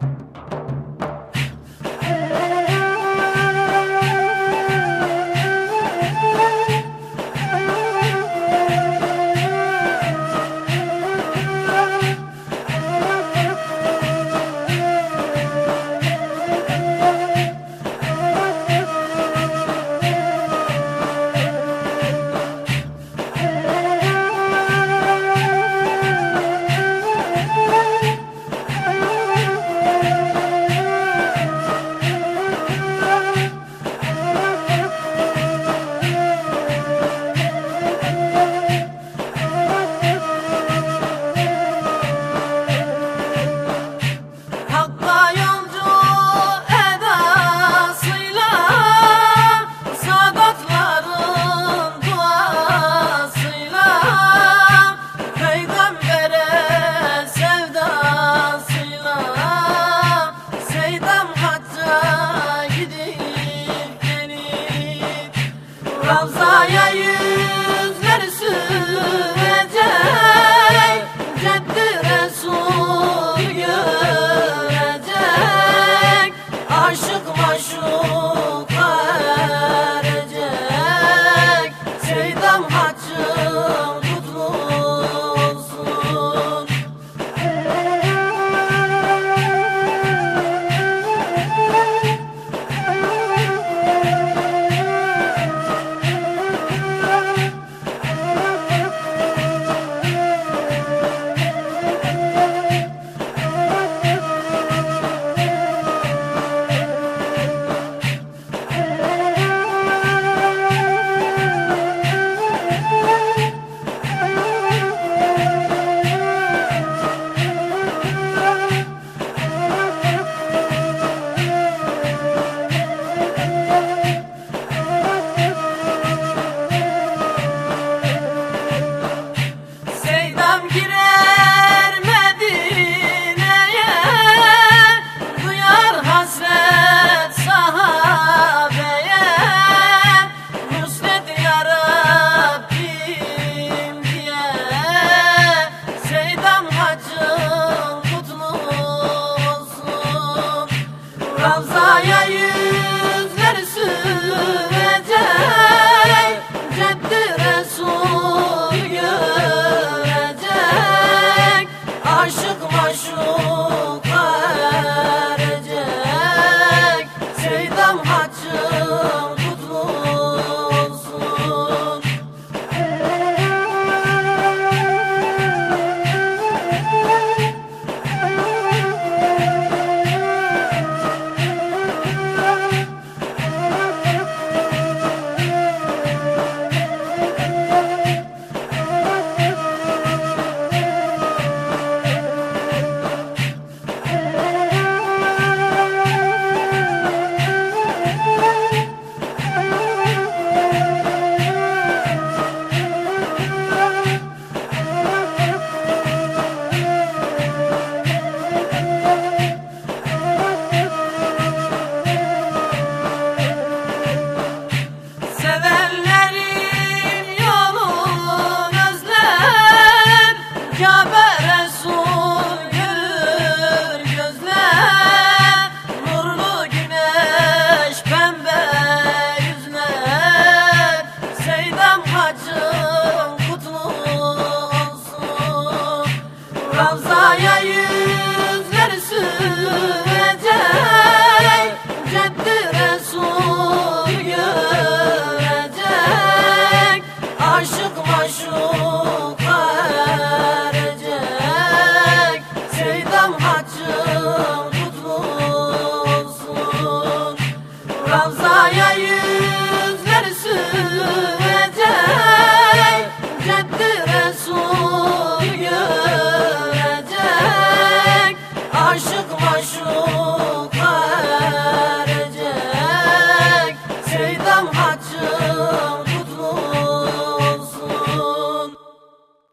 Hakka Seydam girer Ravzaya